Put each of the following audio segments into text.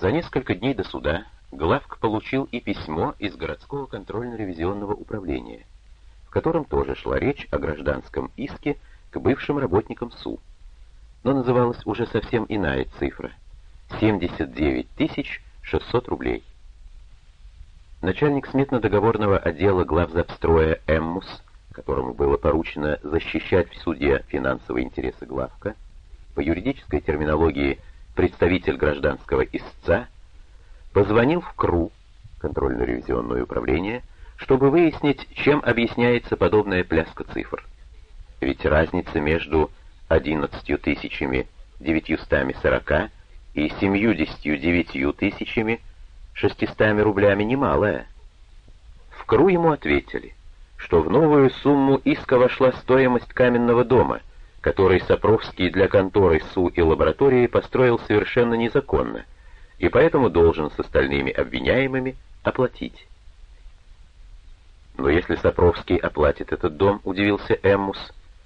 За несколько дней до суда Главк получил и письмо из городского контрольно-ревизионного управления, в котором тоже шла речь о гражданском иске к бывшим работникам СУ. Но называлась уже совсем иная цифра — 79 600 рублей. Начальник сметно-договорного отдела главзапстроя Эммус, которому было поручено защищать в суде финансовые интересы главка, по юридической терминологии представитель гражданского истца, позвонил в КРУ, контрольно-ревизионное управление, чтобы выяснить, чем объясняется подобная пляска цифр. Ведь разница между 11 тысячами 940 и 79 тысячами 600 рублями немалая. В КРУ ему ответили, что в новую сумму иска вошла стоимость каменного дома, который Сапровский для конторы СУ и лаборатории построил совершенно незаконно, и поэтому должен с остальными обвиняемыми оплатить. Но если Сапровский оплатит этот дом, удивился Эммус,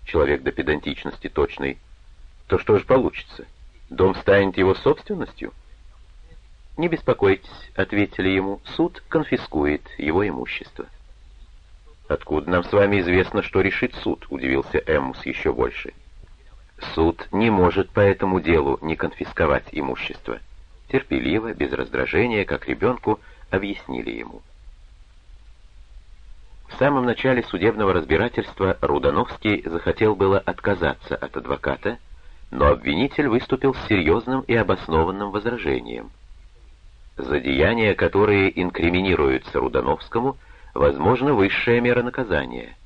человек до педантичности точный, то что же получится? Дом станет его собственностью? «Не беспокойтесь», — ответили ему, — «суд конфискует его имущество». «Откуда нам с вами известно, что решит суд?» — удивился Эммус еще больше. «Суд не может по этому делу не конфисковать имущество терпеливо, без раздражения, как ребенку, объяснили ему. В самом начале судебного разбирательства Рудановский захотел было отказаться от адвоката, но обвинитель выступил с серьезным и обоснованным возражением. За деяния, которые инкриминируются Рудановскому, возможно высшая мера наказания,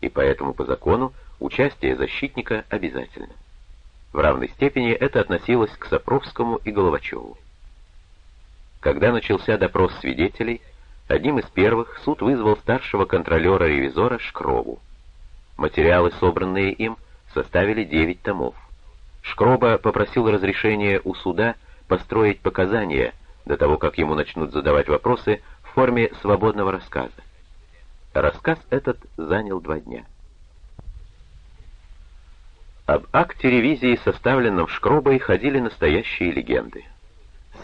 и поэтому по закону участие защитника обязательно. В равной степени это относилось к Сапровскому и Головачеву. Когда начался допрос свидетелей, одним из первых суд вызвал старшего контролера-ревизора Шкробу. Материалы, собранные им, составили 9 томов. Шкроба попросил разрешения у суда построить показания до того, как ему начнут задавать вопросы в форме свободного рассказа. Рассказ этот занял два дня. Об акте ревизии, составленном Шкробой, ходили настоящие легенды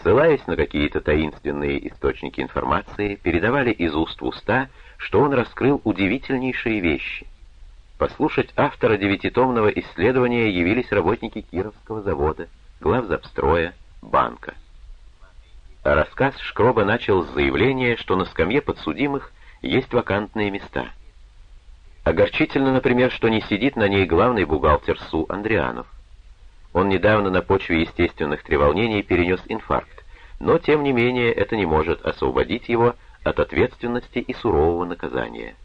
ссылаясь на какие-то таинственные источники информации, передавали из уст в уста, что он раскрыл удивительнейшие вещи. Послушать автора девятитомного исследования явились работники Кировского завода, главзапстроя, банка. А рассказ Шкроба начал с заявления, что на скамье подсудимых есть вакантные места. Огорчительно, например, что не сидит на ней главный бухгалтер СУ Андрианов. Он недавно на почве естественных треволнений перенес инфаркт но тем не менее это не может освободить его от ответственности и сурового наказания.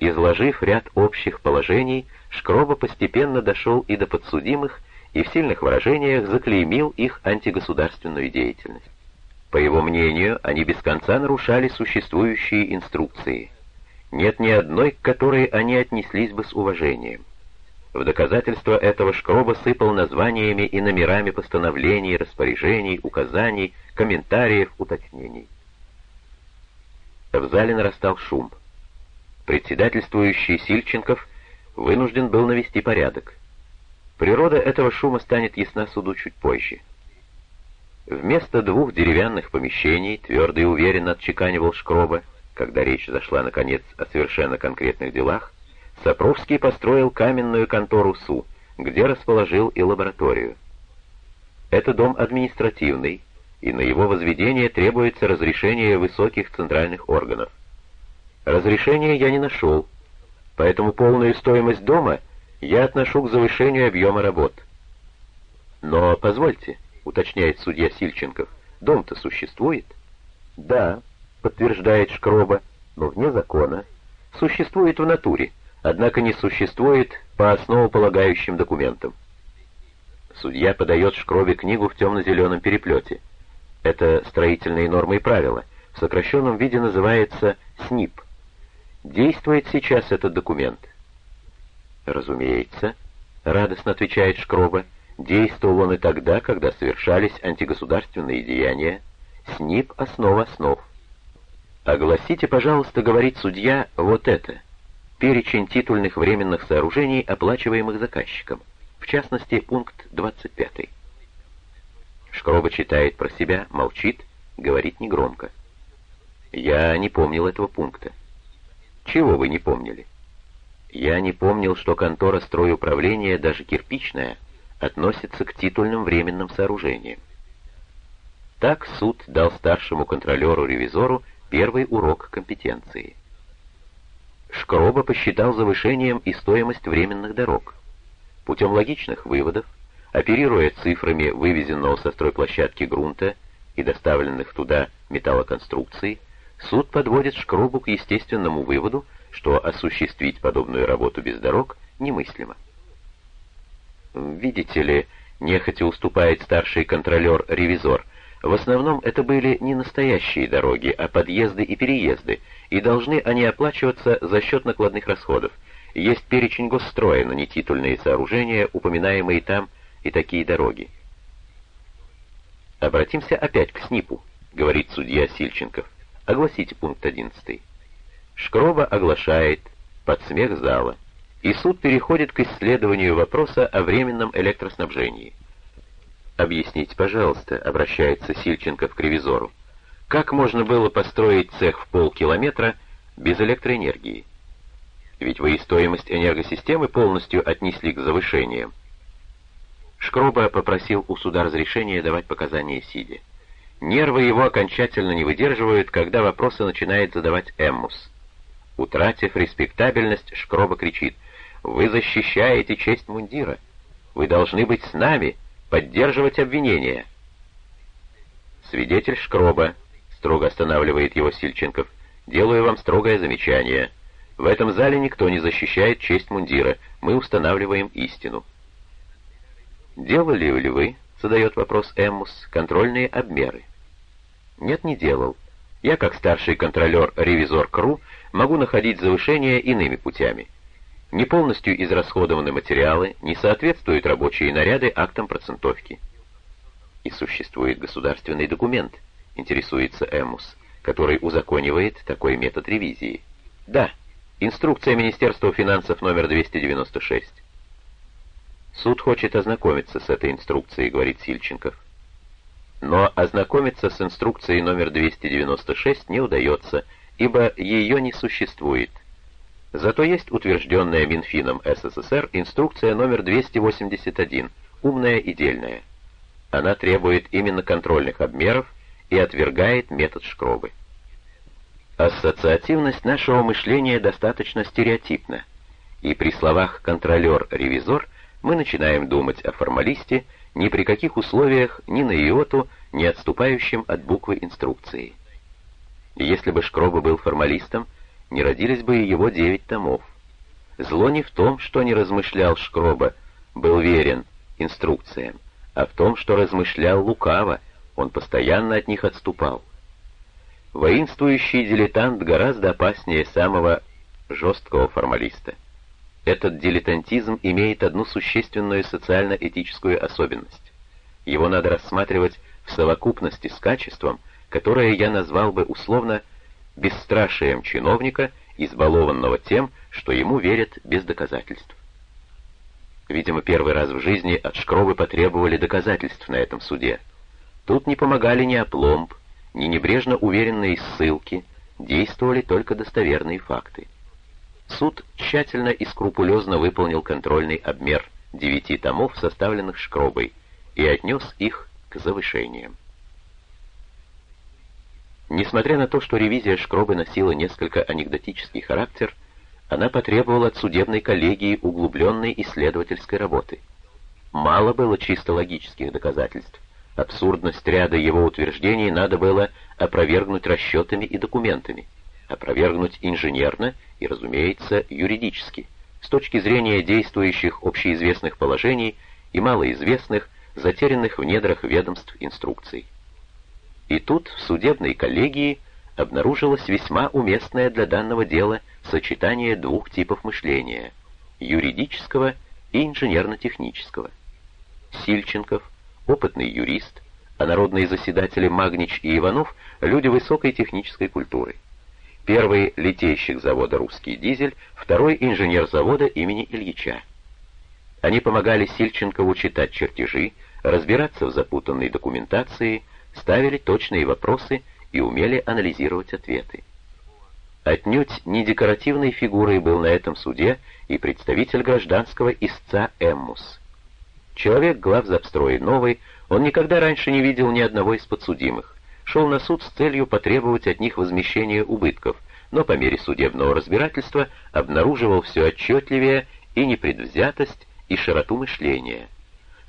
Изложив ряд общих положений, Шкроба постепенно дошел и до подсудимых, и в сильных выражениях заклеймил их антигосударственную деятельность. По его мнению, они без конца нарушали существующие инструкции. Нет ни одной, к которой они отнеслись бы с уважением. В доказательство этого Шкроба сыпал названиями и номерами постановлений, распоряжений, указаний, комментариев, уточнений. В зале нарастал шум. Председательствующий Сильченков вынужден был навести порядок. Природа этого шума станет ясна суду чуть позже. Вместо двух деревянных помещений, твердо и уверенно отчеканивал Шкроба, когда речь зашла, наконец, о совершенно конкретных делах, Сапровский построил каменную контору СУ, где расположил и лабораторию. Это дом административный, и на его возведение требуется разрешение высоких центральных органов. Разрешения я не нашел, поэтому полную стоимость дома я отношу к завышению объема работ. Но, позвольте, уточняет судья Сильченков, дом-то существует? Да, подтверждает Шкроба, но вне закона. Существует в натуре, однако не существует по основополагающим документам. Судья подает Шкробе книгу в темно-зеленом переплете. Это строительные нормы и правила. В сокращенном виде называется СНИП. Действует сейчас этот документ. Разумеется, радостно отвечает Шкроба, действовал он и тогда, когда совершались антигосударственные деяния. СНИП — основа основ. Огласите, пожалуйста, говорит судья, вот это — перечень титульных временных сооружений, оплачиваемых заказчиком, в частности, пункт 25. Шкроба читает про себя, молчит, говорит негромко. Я не помнил этого пункта. Чего вы не помнили? Я не помнил, что контора стройуправления, даже кирпичная, относится к титульным временным сооружениям. Так суд дал старшему контролеру-ревизору первый урок компетенции. Шкроба посчитал завышением и стоимость временных дорог. Путем логичных выводов, оперируя цифрами вывезенного со стройплощадки грунта и доставленных туда металлоконструкций, суд подводит Шкробу к естественному выводу, что осуществить подобную работу без дорог немыслимо. Видите ли, нехотя уступает старший контролер-ревизор, в основном это были не настоящие дороги, а подъезды и переезды, и должны они оплачиваться за счет накладных расходов. Есть перечень госстроя, но не сооружения, упоминаемые там, и такие дороги. Обратимся опять к СНИПу, говорит судья Сильченков. Огласите пункт 11. Шкроба оглашает под смех зала, и суд переходит к исследованию вопроса о временном электроснабжении. «Объясните, пожалуйста», — обращается Сильченков к ревизору, «как можно было построить цех в полкилометра без электроэнергии? Ведь вы и стоимость энергосистемы полностью отнесли к завышениям». Шкроба попросил у суда разрешения давать показания сидя. Нервы его окончательно не выдерживают, когда вопросы начинает задавать Эммус. Утратив респектабельность, Шкроба кричит, «Вы защищаете честь мундира! Вы должны быть с нами!» Поддерживать обвинения. Свидетель Шкроба, строго останавливает его Сильченков, делаю вам строгое замечание. В этом зале никто не защищает честь мундира, мы устанавливаем истину. Делали ли вы, задает вопрос Эммус, контрольные обмеры? Нет, не делал. Я, как старший контролер-ревизор КРУ, могу находить завышения иными путями. Не полностью израсходованы материалы, не соответствуют рабочие наряды актам процентовки. И существует государственный документ, интересуется Эмус, который узаконивает такой метод ревизии. Да, инструкция Министерства финансов номер 296. Суд хочет ознакомиться с этой инструкцией, говорит Сильченков. Но ознакомиться с инструкцией номер 296 не удается, ибо ее не существует – Зато есть утвержденная Минфином СССР инструкция номер 281, умная и дельная. Она требует именно контрольных обмеров и отвергает метод Шкробы. Ассоциативность нашего мышления достаточно стереотипна, и при словах «контролер-ревизор» мы начинаем думать о формалисте, ни при каких условиях, ни на иоту, не отступающем от буквы инструкции. Если бы Шкроба был формалистом, не родились бы и его девять томов. Зло не в том, что не размышлял Шкроба, был верен инструкциям, а в том, что размышлял лукаво, он постоянно от них отступал. Воинствующий дилетант гораздо опаснее самого жесткого формалиста. Этот дилетантизм имеет одну существенную социально-этическую особенность. Его надо рассматривать в совокупности с качеством, которое я назвал бы условно бесстрашием чиновника, избалованного тем, что ему верят без доказательств. Видимо, первый раз в жизни от Шкровы потребовали доказательств на этом суде. Тут не помогали ни опломб, ни небрежно уверенные ссылки, действовали только достоверные факты. Суд тщательно и скрупулезно выполнил контрольный обмер девяти томов, составленных Шкробой, и отнес их к завышениям. Несмотря на то, что ревизия Шкробы носила несколько анекдотический характер, она потребовала от судебной коллегии углубленной исследовательской работы. Мало было чисто логических доказательств. Абсурдность ряда его утверждений надо было опровергнуть расчетами и документами, опровергнуть инженерно и, разумеется, юридически, с точки зрения действующих общеизвестных положений и малоизвестных, затерянных в недрах ведомств инструкций. И тут в судебной коллегии обнаружилось весьма уместное для данного дела сочетание двух типов мышления — юридического и инженерно-технического. Сильченков, опытный юрист, а народные заседатели Магнич и Иванов — люди высокой технической культуры. Первый — литейщик завода «Русский дизель», второй — инженер завода имени Ильича. Они помогали Сильченкову читать чертежи, разбираться в запутанной документации, ставили точные вопросы и умели анализировать ответы. Отнюдь не декоративной фигурой был на этом суде и представитель гражданского истца Эммус. Человек главзапстроя новый, он никогда раньше не видел ни одного из подсудимых, шел на суд с целью потребовать от них возмещения убытков, но по мере судебного разбирательства обнаруживал все отчетливее и непредвзятость, и широту мышления.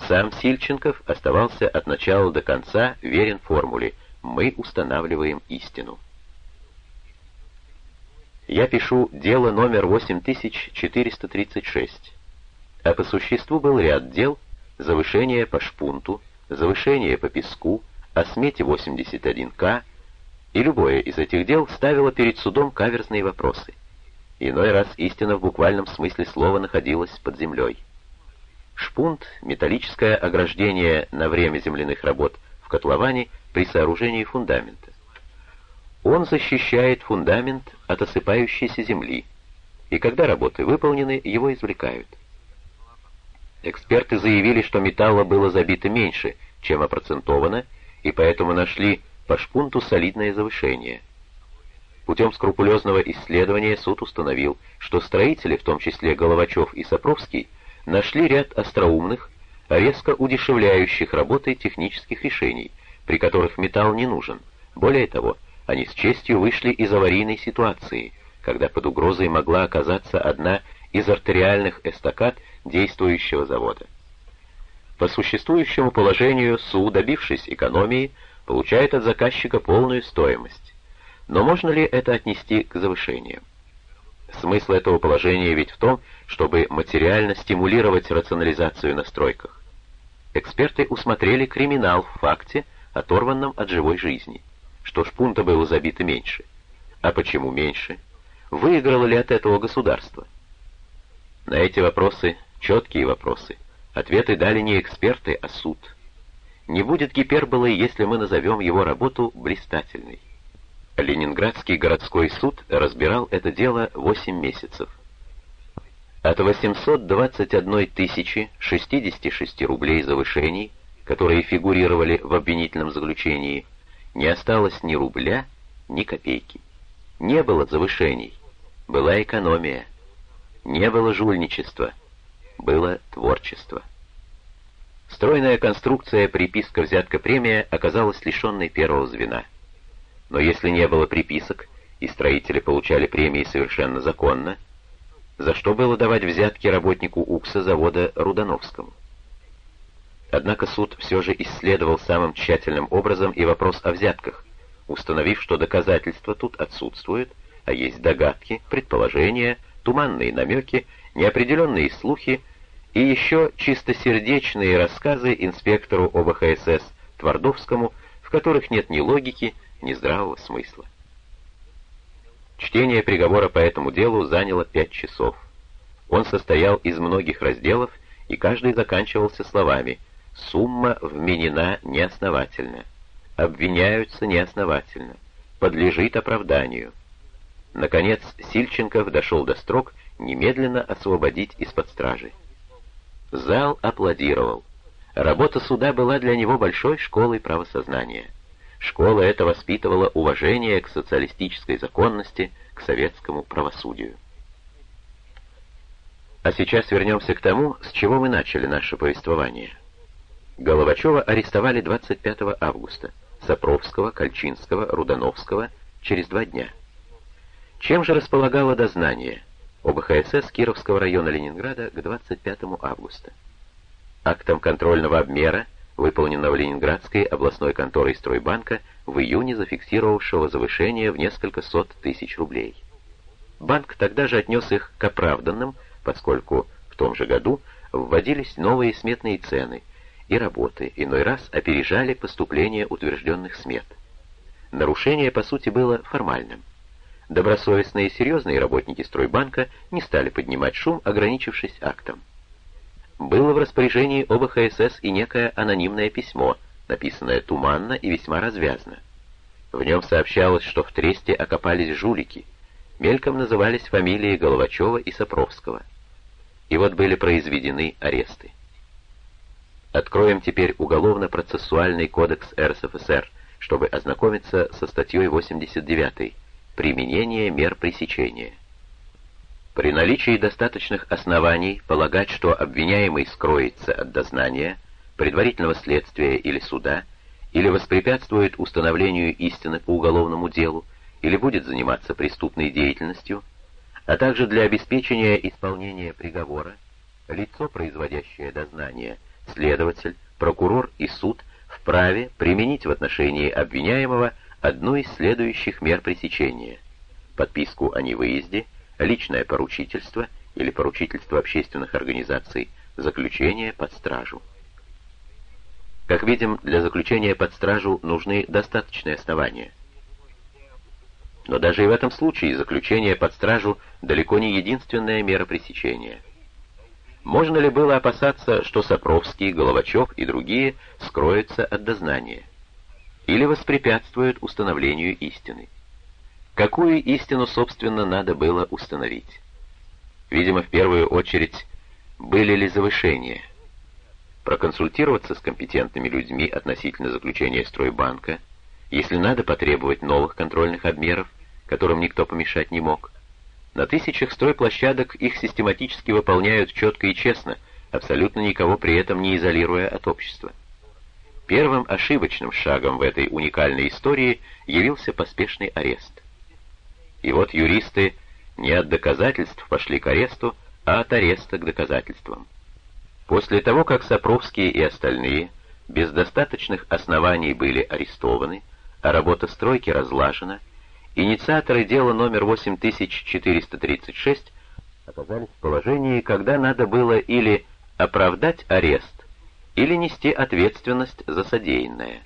Сам Сильченков оставался от начала до конца верен формуле «мы устанавливаем истину». Я пишу дело номер 8436. А по существу был ряд дел, завышение по шпунту, завышение по песку, о смете 81К, и любое из этих дел ставило перед судом каверзные вопросы. Иной раз истина в буквальном смысле слова находилась под землей. Шпунт — металлическое ограждение на время земляных работ в котловане при сооружении фундамента. Он защищает фундамент от осыпающейся земли, и когда работы выполнены, его извлекают. Эксперты заявили, что металла было забито меньше, чем опроцентовано, и поэтому нашли по шпунту солидное завышение. Путем скрупулезного исследования суд установил, что строители, в том числе Головачев и Сапровский, нашли ряд остроумных, резко удешевляющих работы технических решений, при которых металл не нужен. Более того, они с честью вышли из аварийной ситуации, когда под угрозой могла оказаться одна из артериальных эстакад действующего завода. По существующему положению СУ, добившись экономии, получает от заказчика полную стоимость. Но можно ли это отнести к завышению? Смысл этого положения ведь в том, чтобы материально стимулировать рационализацию на стройках. Эксперты усмотрели криминал в факте, оторванном от живой жизни, что шпунта было забито меньше. А почему меньше? Выиграло ли от этого государство? На эти вопросы, четкие вопросы, ответы дали не эксперты, а суд – не будет гиперболой, если мы назовем его работу блистательной. Ленинградский городской суд разбирал это дело 8 месяцев. От 821 тысячи 66 рублей завышений, которые фигурировали в обвинительном заключении, не осталось ни рубля, ни копейки. Не было завышений, была экономия. Не было жульничества, было творчество. Стройная конструкция приписка-взятка-премия оказалась лишенной первого звена. Но если не было приписок, и строители получали премии совершенно законно, за что было давать взятки работнику УКСа завода Рудановскому? Однако суд все же исследовал самым тщательным образом и вопрос о взятках, установив, что доказательства тут отсутствуют, а есть догадки, предположения, туманные намеки, неопределенные слухи, и еще чистосердечные рассказы инспектору ОБХСС Твардовскому, в которых нет ни логики, ни здравого смысла. Чтение приговора по этому делу заняло пять часов. Он состоял из многих разделов, и каждый заканчивался словами «Сумма вменена неосновательно», «Обвиняются неосновательно», «Подлежит оправданию». Наконец, Сильченков дошел до строк немедленно освободить из-под стражи. Зал аплодировал. Работа суда была для него большой школой правосознания. Школа эта воспитывала уважение к социалистической законности, к советскому правосудию. А сейчас вернемся к тому, с чего мы начали наше повествование. Головачева арестовали 25 августа, Сапровского, Кольчинского, Рудановского через два дня. Чем же располагало дознание? ОБХСС Кировского района Ленинграда к 25 августа. Актом контрольного обмера, выполненного Ленинградской областной конторой Стройбанка в июне зафиксировавшего завышение в несколько сот тысяч рублей. Банк тогда же отнес их к оправданным, поскольку в том же году вводились новые сметные цены, и работы иной раз опережали поступление утвержденных смет. Нарушение, по сути, было формальным. Добросовестные и серьезные работники стройбанка не стали поднимать шум, ограничившись актом. Было в распоряжении ОБХСС и некое анонимное письмо, написанное туманно и весьма развязно. В нем сообщалось, что в Тресте окопались жулики, мельком назывались фамилии Головачева и Сапровского. И вот были произведены аресты. Откроем теперь Уголовно-процессуальный кодекс РСФСР, чтобы ознакомиться со статьей 89 «Применение мер пресечения». При наличии достаточных оснований полагать, что обвиняемый скроется от дознания, предварительного следствия или суда, или воспрепятствует установлению истины по уголовному делу, или будет заниматься преступной деятельностью, а также для обеспечения исполнения приговора, лицо, производящее дознание, следователь, прокурор и суд вправе применить в отношении обвиняемого одну из следующих мер пресечения – подписку о невыезде – личное поручительство или поручительство общественных организаций, заключение под стражу. Как видим, для заключения под стражу нужны достаточные основания. Но даже и в этом случае заключение под стражу далеко не единственная мера пресечения. Можно ли было опасаться, что Сапровский, Головачев и другие скроются от дознания? Или воспрепятствуют установлению истины? Какую истину, собственно, надо было установить? Видимо, в первую очередь, были ли завышения? Проконсультироваться с компетентными людьми относительно заключения стройбанка, если надо потребовать новых контрольных обмеров, которым никто помешать не мог. На тысячах стройплощадок их систематически выполняют четко и честно, абсолютно никого при этом не изолируя от общества. Первым ошибочным шагом в этой уникальной истории явился поспешный арест. И вот юристы не от доказательств пошли к аресту, а от ареста к доказательствам. После того, как Сапровские и остальные без достаточных оснований были арестованы, а работа стройки разлажена, инициаторы дела номер 8436 оказались в положении, когда надо было или оправдать арест, или нести ответственность за содеянное.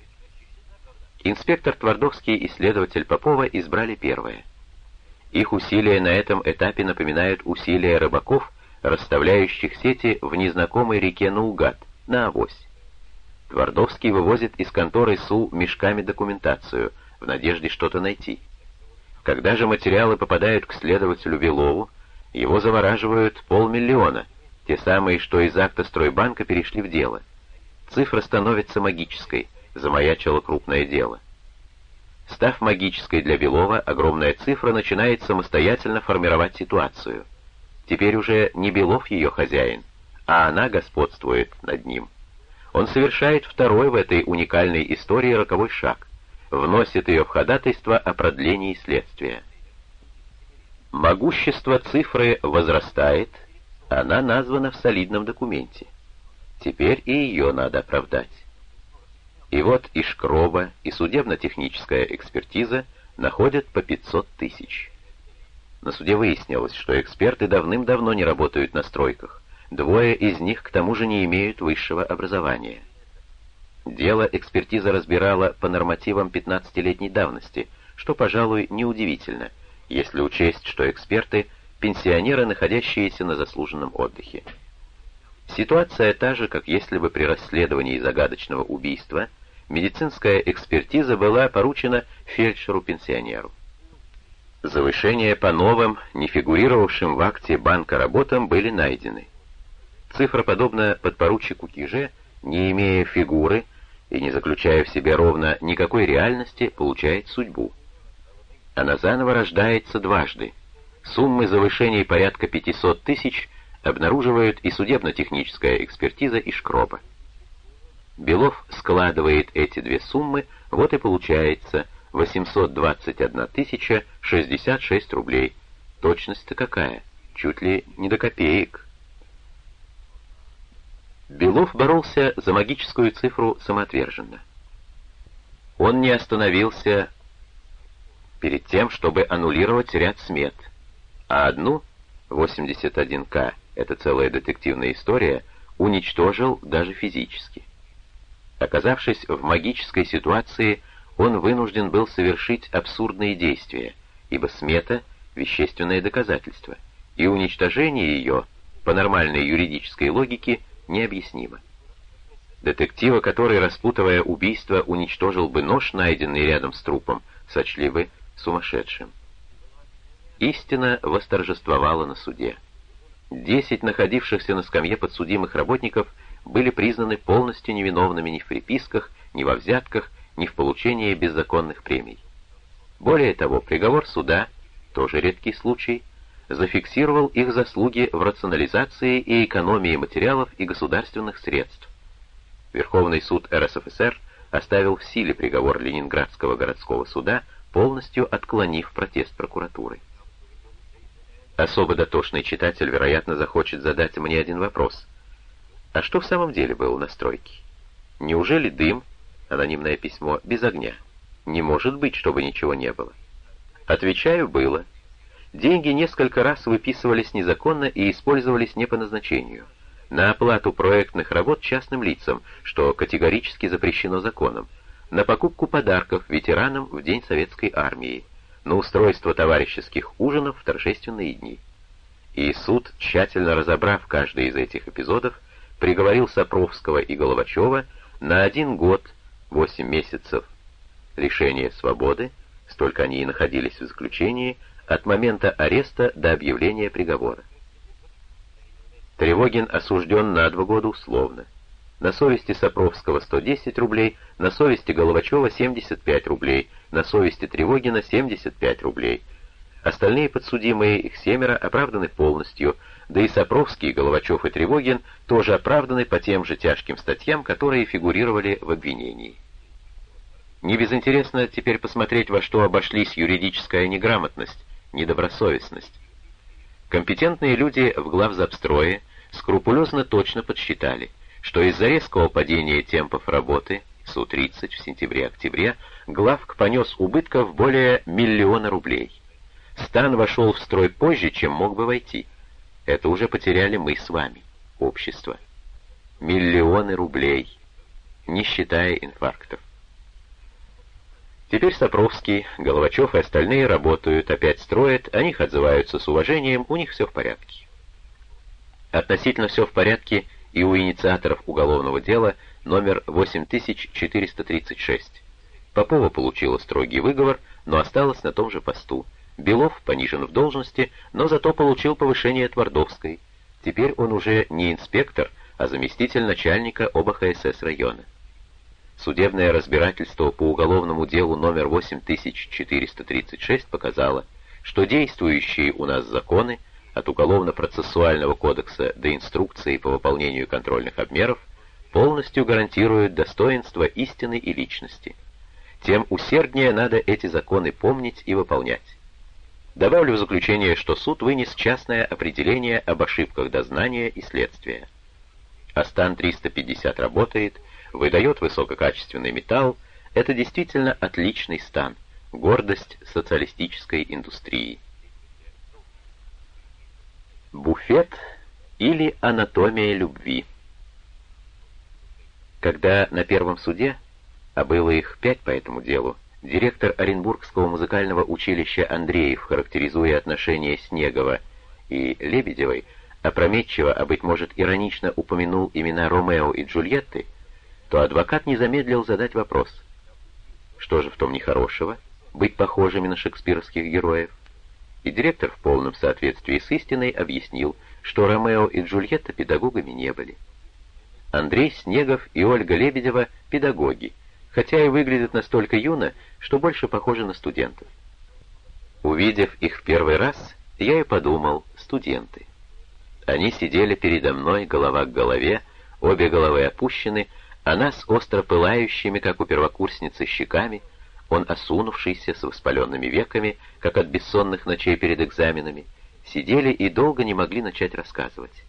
Инспектор Твардовский и следователь Попова избрали первое. Их усилия на этом этапе напоминают усилия рыбаков, расставляющих сети в незнакомой реке наугад, на авось. Твардовский вывозит из конторы СУ мешками документацию, в надежде что-то найти. Когда же материалы попадают к следователю Белову, его завораживают полмиллиона, те самые, что из акта стройбанка перешли в дело. Цифра становится магической, замаячило крупное дело. Став магической для Белова, огромная цифра начинает самостоятельно формировать ситуацию. Теперь уже не Белов ее хозяин, а она господствует над ним. Он совершает второй в этой уникальной истории роковой шаг, вносит ее в ходатайство о продлении следствия. Могущество цифры возрастает, она названа в солидном документе. Теперь и ее надо оправдать. И вот и шкроба, и судебно-техническая экспертиза находят по 500 тысяч. На суде выяснилось, что эксперты давным-давно не работают на стройках. Двое из них к тому же не имеют высшего образования. Дело экспертиза разбирала по нормативам 15-летней давности, что, пожалуй, неудивительно, если учесть, что эксперты — пенсионеры, находящиеся на заслуженном отдыхе. Ситуация та же, как если бы при расследовании загадочного убийства — медицинская экспертиза была поручена фельдшеру-пенсионеру. Завышения по новым, не фигурировавшим в акте банка работам, были найдены. Цифра, подобно подпоручику Киже, не имея фигуры и не заключая в себе ровно никакой реальности, получает судьбу. Она заново рождается дважды. Суммы завышений порядка 500 тысяч обнаруживают и судебно-техническая экспертиза и шкроба. Белов складывает эти две суммы, вот и получается 821 тысяча 66 рублей. Точность-то какая? Чуть ли не до копеек. Белов боролся за магическую цифру самоотверженно. Он не остановился перед тем, чтобы аннулировать ряд смет, а одну, 81К, это целая детективная история, уничтожил даже физически. Оказавшись в магической ситуации, он вынужден был совершить абсурдные действия, ибо смета — вещественное доказательство, и уничтожение ее, по нормальной юридической логике, необъяснимо. Детектива, который, распутывая убийство, уничтожил бы нож, найденный рядом с трупом, сочли бы сумасшедшим. Истина восторжествовала на суде. Десять находившихся на скамье подсудимых работников были признаны полностью невиновными ни в приписках, ни во взятках, ни в получении беззаконных премий. Более того, приговор суда, тоже редкий случай, зафиксировал их заслуги в рационализации и экономии материалов и государственных средств. Верховный суд РСФСР оставил в силе приговор Ленинградского городского суда, полностью отклонив протест прокуратуры. Особо дотошный читатель, вероятно, захочет задать мне один вопрос. А что в самом деле было на стройке? Неужели дым, анонимное письмо, без огня? Не может быть, чтобы ничего не было. Отвечаю, было. Деньги несколько раз выписывались незаконно и использовались не по назначению. На оплату проектных работ частным лицам, что категорически запрещено законом. На покупку подарков ветеранам в День Советской Армии. На устройство товарищеских ужинов в торжественные дни. И суд, тщательно разобрав каждый из этих эпизодов, приговорил Сапровского и Головачева на один год, восемь месяцев лишения свободы, столько они и находились в заключении, от момента ареста до объявления приговора. Тревогин осужден на два года условно. На совести Сапровского 110 рублей, на совести Головачева 75 рублей, на совести Тревогина 75 рублей. Остальные подсудимые, их семеро, оправданы полностью, да и Сапровский, Головачев и Тревогин тоже оправданы по тем же тяжким статьям, которые фигурировали в обвинении. Не безинтересно теперь посмотреть, во что обошлись юридическая неграмотность, недобросовестность. Компетентные люди в главзапстрое скрупулезно точно подсчитали, что из-за резкого падения темпов работы СУ-30 в сентябре-октябре главк понес убытков более миллиона рублей. Стан вошел в строй позже, чем мог бы войти. Это уже потеряли мы с вами, общество. Миллионы рублей, не считая инфарктов. Теперь Сапровский, Головачев и остальные работают, опять строят, о них отзываются с уважением, у них все в порядке. Относительно все в порядке и у инициаторов уголовного дела номер 8436. Попова получила строгий выговор, но осталась на том же посту. Белов понижен в должности, но зато получил повышение Твардовской. Теперь он уже не инспектор, а заместитель начальника ОБХСС района. Судебное разбирательство по уголовному делу номер 8436 показало, что действующие у нас законы, от Уголовно-процессуального кодекса до инструкции по выполнению контрольных обмеров, полностью гарантируют достоинство истины и личности. Тем усерднее надо эти законы помнить и выполнять. Добавлю в заключение, что суд вынес частное определение об ошибках дознания и следствия. Астан 350 работает, выдает высококачественный металл, это действительно отличный стан, гордость социалистической индустрии. Буфет или анатомия любви. Когда на первом суде, а было их пять по этому делу, директор Оренбургского музыкального училища Андреев, характеризуя отношения Снегова и Лебедевой, опрометчиво, а быть может иронично упомянул имена Ромео и Джульетты, то адвокат не замедлил задать вопрос. Что же в том нехорошего, быть похожими на шекспировских героев? И директор в полном соответствии с истиной объяснил, что Ромео и Джульетта педагогами не были. Андрей Снегов и Ольга Лебедева — педагоги, хотя и выглядят настолько юно, что больше похожи на студентов. Увидев их в первый раз, я и подумал, студенты. Они сидели передо мной голова к голове, обе головы опущены, она с остро пылающими, как у первокурсницы, щеками, он осунувшийся, с воспаленными веками, как от бессонных ночей перед экзаменами, сидели и долго не могли начать рассказывать.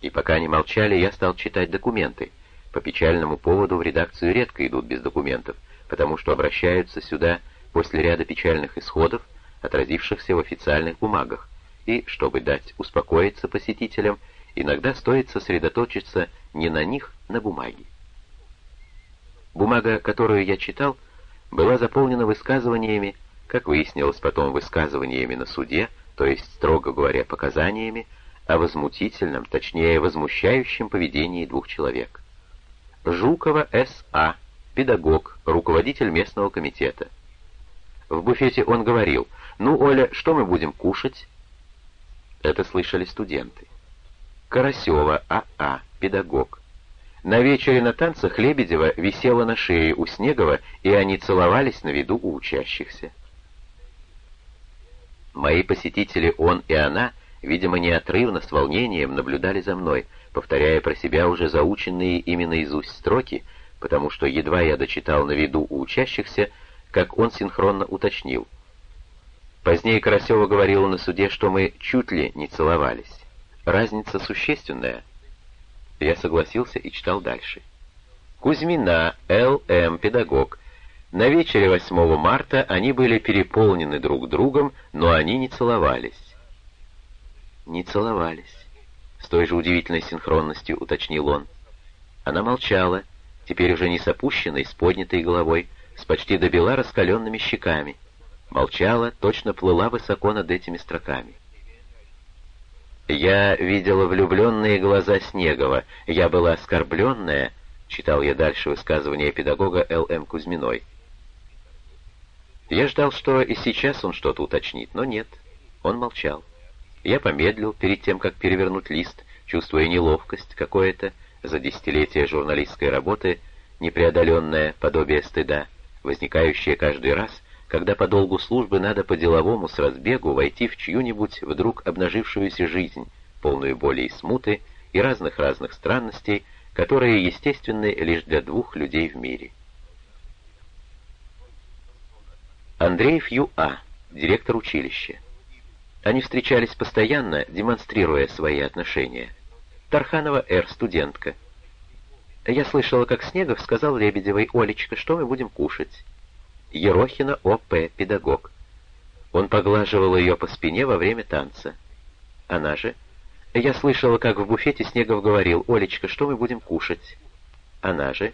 И пока они молчали, я стал читать документы. По печальному поводу в редакцию редко идут без документов, потому что обращаются сюда после ряда печальных исходов, отразившихся в официальных бумагах, и, чтобы дать успокоиться посетителям, иногда стоит сосредоточиться не на них, на бумаге. Бумага, которую я читал, была заполнена высказываниями, как выяснилось потом, высказываниями на суде, то есть, строго говоря, показаниями, о возмутительном, точнее, возмущающем поведении двух человек. Жукова С.А., педагог, руководитель местного комитета. В буфете он говорил, «Ну, Оля, что мы будем кушать?» Это слышали студенты. Карасева А.А., педагог, На вечере на танцах Лебедева висела на шее у Снегова, и они целовались на виду у учащихся. Мои посетители, он и она, видимо, неотрывно, с волнением наблюдали за мной, повторяя про себя уже заученные именно наизусть строки, потому что едва я дочитал на виду у учащихся, как он синхронно уточнил. Позднее Карасева говорила на суде, что мы чуть ли не целовались. Разница существенная. Я согласился и читал дальше. Кузьмина, Л.М., педагог. На вечере 8 марта они были переполнены друг другом, но они не целовались. Не целовались. С той же удивительной синхронностью уточнил он. Она молчала, теперь уже не с опущенной, с поднятой головой, с почти до бела раскаленными щеками. Молчала, точно плыла высоко над этими строками. «Я видела влюбленные глаза Снегова, я была оскорбленная», — читал я дальше высказывание педагога Л.М. Кузьминой. Я ждал, что и сейчас он что-то уточнит, но нет, он молчал. Я помедлил перед тем, как перевернуть лист, чувствуя неловкость какое-то за десятилетия журналистской работы, непреодоленное подобие стыда, возникающее каждый раз, когда по долгу службы надо по-деловому с разбегу войти в чью-нибудь вдруг обнажившуюся жизнь, полную боли и смуты, и разных-разных странностей, которые естественны лишь для двух людей в мире. Андреев Ю.А., директор училища. Они встречались постоянно, демонстрируя свои отношения. Тарханова Р., студентка. Я слышала, как Снегов сказал Лебедевой, «Олечка, что мы будем кушать?» Ерохина О.П., педагог. Он поглаживал ее по спине во время танца. Она же. Я слышала, как в буфете Снегов говорил, «Олечка, что мы будем кушать?» Она же.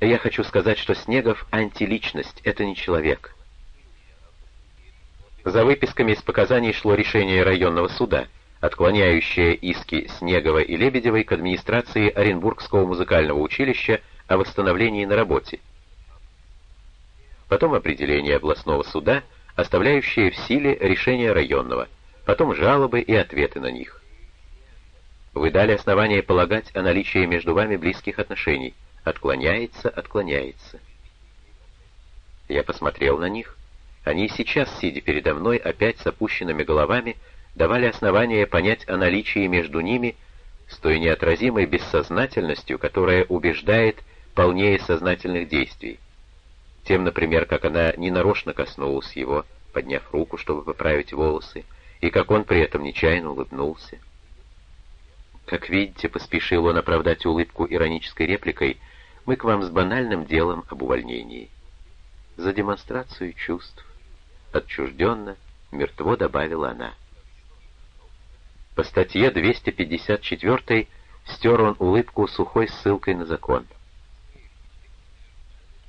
Я хочу сказать, что Снегов — антиличность, это не человек. За выписками из показаний шло решение районного суда, отклоняющее иски Снегова и Лебедевой к администрации Оренбургского музыкального училища о восстановлении на работе потом определение областного суда, оставляющее в силе решение районного, потом жалобы и ответы на них. Вы дали основание полагать о наличии между вами близких отношений. Отклоняется, отклоняется. Я посмотрел на них. Они сейчас, сидя передо мной, опять с опущенными головами, давали основание понять о наличии между ними с той неотразимой бессознательностью, которая убеждает полнее сознательных действий тем, например, как она ненарочно коснулась его, подняв руку, чтобы поправить волосы, и как он при этом нечаянно улыбнулся. Как видите, поспешил он оправдать улыбку иронической репликой, мы к вам с банальным делом об увольнении. За демонстрацию чувств. Отчужденно, мертво добавила она. По статье 254 стер он улыбку сухой ссылкой на закон.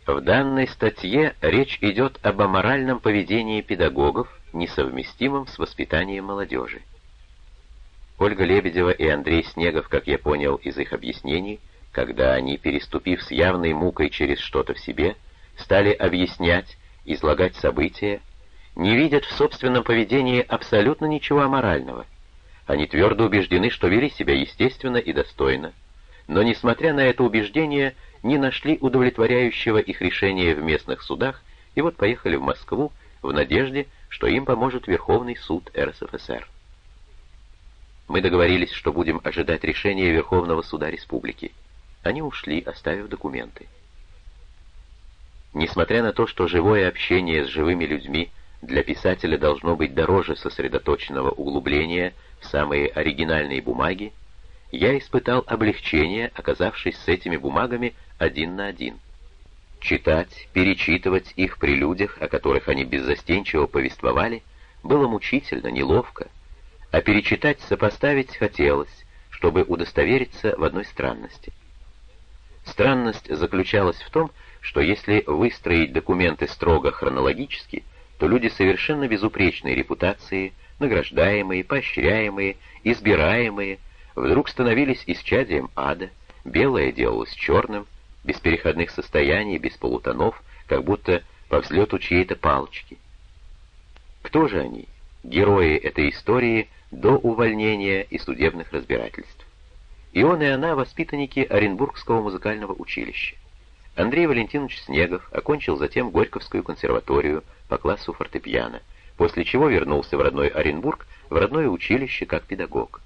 В данной статье речь идет об аморальном поведении педагогов, несовместимом с воспитанием молодежи. Ольга Лебедева и Андрей Снегов, как я понял из их объяснений, когда они, переступив с явной мукой через что-то в себе, стали объяснять, излагать события, не видят в собственном поведении абсолютно ничего аморального. Они твердо убеждены, что вели себя естественно и достойно. Но, несмотря на это убеждение, не нашли удовлетворяющего их решения в местных судах и вот поехали в Москву в надежде, что им поможет Верховный суд РСФСР. Мы договорились, что будем ожидать решения Верховного суда республики. Они ушли, оставив документы. Несмотря на то, что живое общение с живыми людьми для писателя должно быть дороже сосредоточенного углубления в самые оригинальные бумаги, я испытал облегчение, оказавшись с этими бумагами один на один. Читать, перечитывать их при людях, о которых они беззастенчиво повествовали, было мучительно, неловко, а перечитать, сопоставить хотелось, чтобы удостовериться в одной странности. Странность заключалась в том, что если выстроить документы строго хронологически, то люди совершенно безупречной репутации, награждаемые, поощряемые, избираемые, вдруг становились исчадием ада, белое делалось черным, без переходных состояний, без полутонов, как будто по взлету чьей-то палочки. Кто же они, герои этой истории до увольнения и судебных разбирательств? И он и она воспитанники Оренбургского музыкального училища. Андрей Валентинович Снегов окончил затем Горьковскую консерваторию по классу фортепиано, после чего вернулся в родной Оренбург, в родное училище как педагог.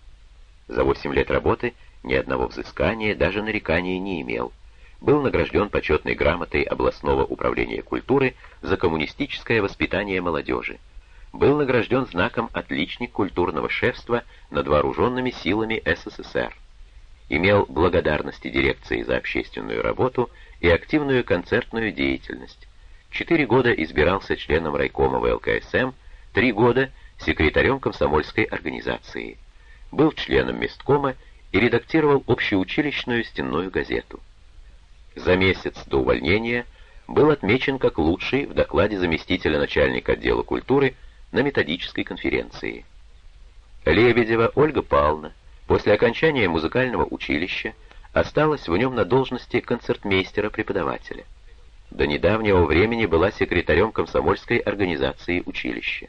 За 8 лет работы ни одного взыскания, даже нарекания не имел. Был награжден почетной грамотой областного управления культуры за коммунистическое воспитание молодежи. Был награжден знаком «Отличник культурного шефства» над вооруженными силами СССР имел благодарности дирекции за общественную работу и активную концертную деятельность. Четыре года избирался членом райкома ВЛКСМ, три года секретарем комсомольской организации. Был членом месткома и редактировал общеучилищную стенную газету. За месяц до увольнения был отмечен как лучший в докладе заместителя начальника отдела культуры на методической конференции. Лебедева Ольга Павловна После окончания музыкального училища осталась в нем на должности концертмейстера-преподавателя. До недавнего времени была секретарем комсомольской организации училища.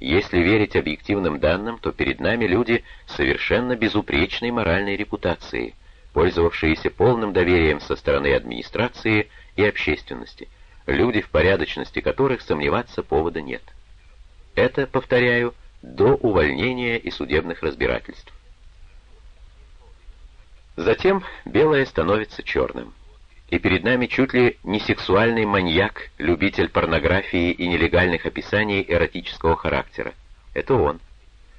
Если верить объективным данным, то перед нами люди совершенно безупречной моральной репутации, пользовавшиеся полным доверием со стороны администрации и общественности, люди, в порядочности которых сомневаться повода нет. Это, повторяю, до увольнения и судебных разбирательств. Затем белое становится черным. И перед нами чуть ли не сексуальный маньяк, любитель порнографии и нелегальных описаний эротического характера. Это он.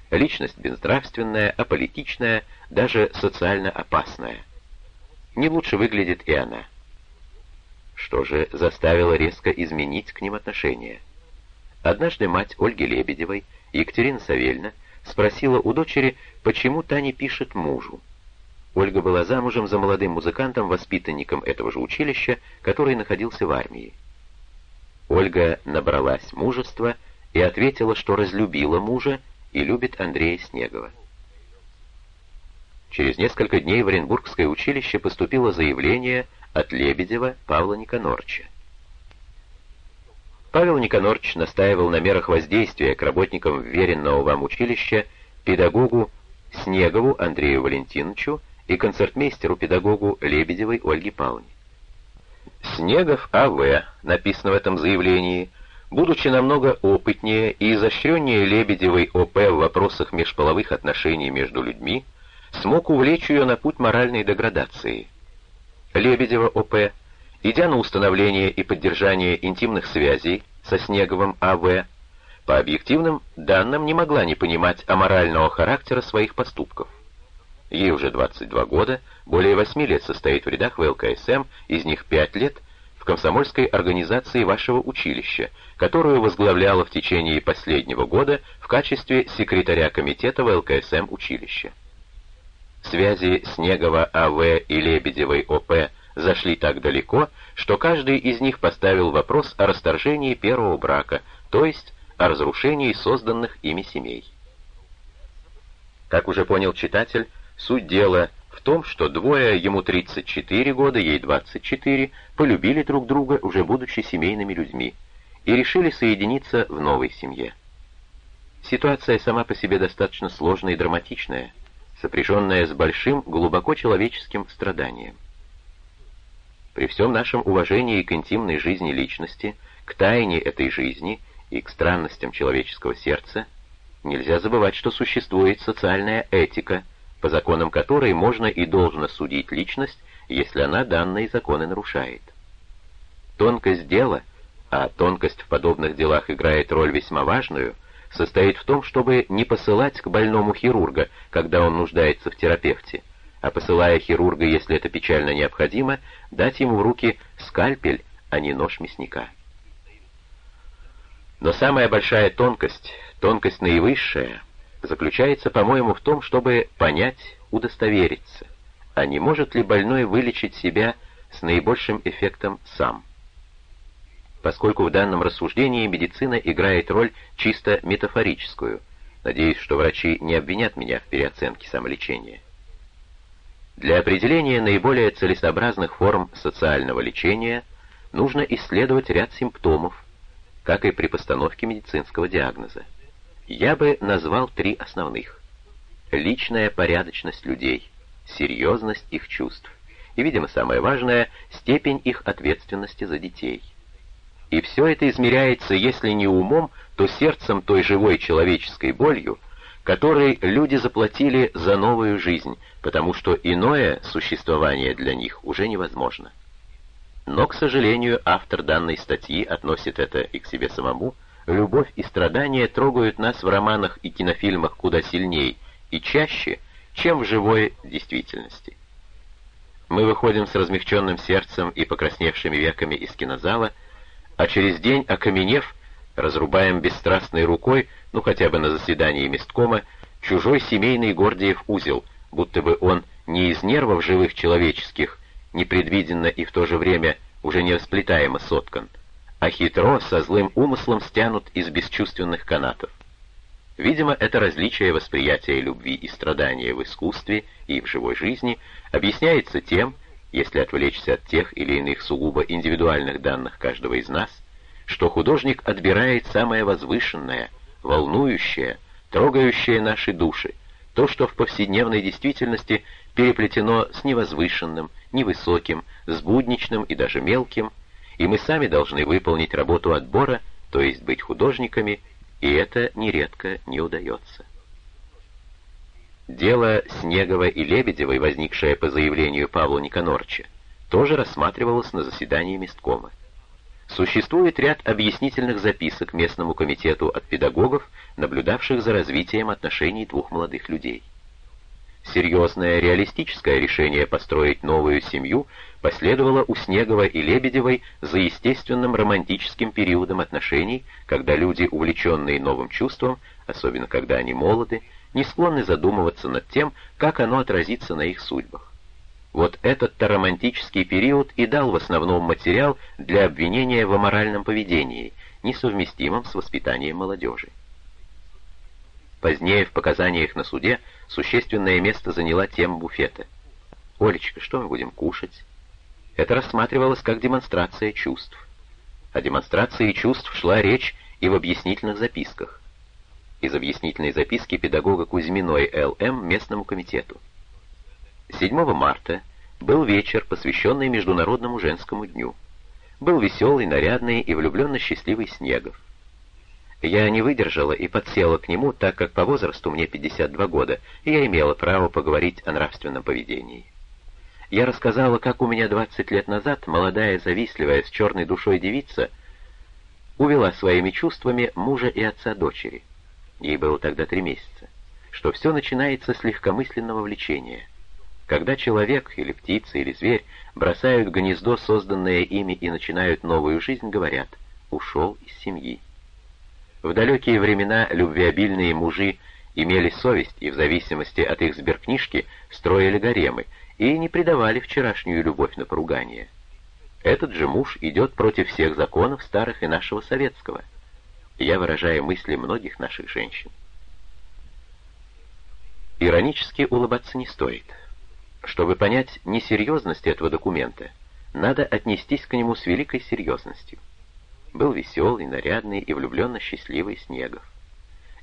Личность безнравственная, аполитичная, даже социально опасная. Не лучше выглядит и она. Что же заставило резко изменить к ним отношение? Однажды мать Ольги Лебедевой, Екатерина Савельна, спросила у дочери, почему та не пишет мужу. Ольга была замужем за молодым музыкантом, воспитанником этого же училища, который находился в армии. Ольга набралась мужества и ответила, что разлюбила мужа и любит Андрея Снегова. Через несколько дней в Оренбургское училище поступило заявление от Лебедева Павла Никонорча. Павел Никонорч настаивал на мерах воздействия к работникам веренного вам училища, педагогу Снегову Андрею Валентиновичу и концертмейстеру-педагогу Лебедевой Ольге Павловне. Снегов А.В., написано в этом заявлении, будучи намного опытнее и изощреннее Лебедевой О.П. в вопросах межполовых отношений между людьми, смог увлечь ее на путь моральной деградации. Лебедева О.П., идя на установление и поддержание интимных связей со Снеговым А.В., по объективным данным не могла не понимать аморального характера своих поступков. Ей уже 22 года, более 8 лет состоит в рядах ВЛКСМ, из них 5 лет в комсомольской организации вашего училища, которую возглавляла в течение последнего года в качестве секретаря комитета ВЛКСМ училища. Связи Снегова А.В. и Лебедевой О.П. зашли так далеко, что каждый из них поставил вопрос о расторжении первого брака, то есть о разрушении созданных ими семей. Как уже понял читатель, Суть дела в том, что двое, ему 34 года, ей 24, полюбили друг друга, уже будучи семейными людьми, и решили соединиться в новой семье. Ситуация сама по себе достаточно сложная и драматичная, сопряженная с большим, глубоко человеческим страданием. При всем нашем уважении к интимной жизни личности, к тайне этой жизни и к странностям человеческого сердца, нельзя забывать, что существует социальная этика – по законам которой можно и должно судить личность, если она данные законы нарушает. Тонкость дела, а тонкость в подобных делах играет роль весьма важную, состоит в том, чтобы не посылать к больному хирурга, когда он нуждается в терапевте, а посылая хирурга, если это печально необходимо, дать ему в руки скальпель, а не нож мясника. Но самая большая тонкость, тонкость наивысшая — заключается, по-моему, в том, чтобы понять, удостовериться, а не может ли больной вылечить себя с наибольшим эффектом сам. Поскольку в данном рассуждении медицина играет роль чисто метафорическую, надеюсь, что врачи не обвинят меня в переоценке самолечения. Для определения наиболее целесообразных форм социального лечения нужно исследовать ряд симптомов, как и при постановке медицинского диагноза. Я бы назвал три основных. Личная порядочность людей, серьезность их чувств и, видимо, самое важное, степень их ответственности за детей. И все это измеряется, если не умом, то сердцем той живой человеческой болью, которой люди заплатили за новую жизнь, потому что иное существование для них уже невозможно. Но, к сожалению, автор данной статьи относит это и к себе самому. Любовь и страдания трогают нас в романах и кинофильмах куда сильнее и чаще, чем в живой действительности. Мы выходим с размягченным сердцем и покрасневшими веками из кинозала, а через день, окаменев, разрубаем бесстрастной рукой, ну хотя бы на заседании месткома, чужой семейный Гордиев узел, будто бы он не из нервов живых человеческих, непредвиденно и в то же время уже не расплетаемо соткан, а хитро, со злым умыслом стянут из бесчувственных канатов. Видимо, это различие восприятия любви и страдания в искусстве и в живой жизни объясняется тем, если отвлечься от тех или иных сугубо индивидуальных данных каждого из нас, что художник отбирает самое возвышенное, волнующее, трогающее наши души, то, что в повседневной действительности переплетено с невозвышенным, невысоким, с будничным и даже мелким, и мы сами должны выполнить работу отбора, то есть быть художниками, и это нередко не удается. Дело Снегова и Лебедевой, возникшее по заявлению Павла Никонорча, тоже рассматривалось на заседании месткома. Существует ряд объяснительных записок местному комитету от педагогов, наблюдавших за развитием отношений двух молодых людей. Серьезное реалистическое решение построить новую семью последовало у Снегова и Лебедевой за естественным романтическим периодом отношений, когда люди, увлеченные новым чувством, особенно когда они молоды, не склонны задумываться над тем, как оно отразится на их судьбах. Вот этот-то романтический период и дал в основном материал для обвинения в аморальном поведении, несовместимом с воспитанием молодежи. Позднее в показаниях на суде существенное место заняла тема буфета. «Олечка, что мы будем кушать?» Это рассматривалось как демонстрация чувств. О демонстрации чувств шла речь и в объяснительных записках. Из объяснительной записки педагога Кузьминой Л.М. местному комитету. 7 марта был вечер, посвященный Международному женскому дню. Был веселый, нарядный и влюбленно счастливый Снегов. Я не выдержала и подсела к нему, так как по возрасту мне 52 года, и я имела право поговорить о нравственном поведении. Я рассказала, как у меня 20 лет назад молодая, завистливая, с черной душой девица увела своими чувствами мужа и отца дочери. Ей было тогда три месяца. Что все начинается с легкомысленного влечения — когда человек, или птица, или зверь бросают гнездо, созданное ими, и начинают новую жизнь, говорят «ушел из семьи». В далекие времена любвеобильные мужи имели совесть и в зависимости от их сберкнижки строили гаремы и не предавали вчерашнюю любовь на поругание. Этот же муж идет против всех законов старых и нашего советского. Я выражаю мысли многих наших женщин. Иронически улыбаться не стоит. Чтобы понять несерьезность этого документа, надо отнестись к нему с великой серьезностью. Был веселый, нарядный и влюбленно счастливый Снегов.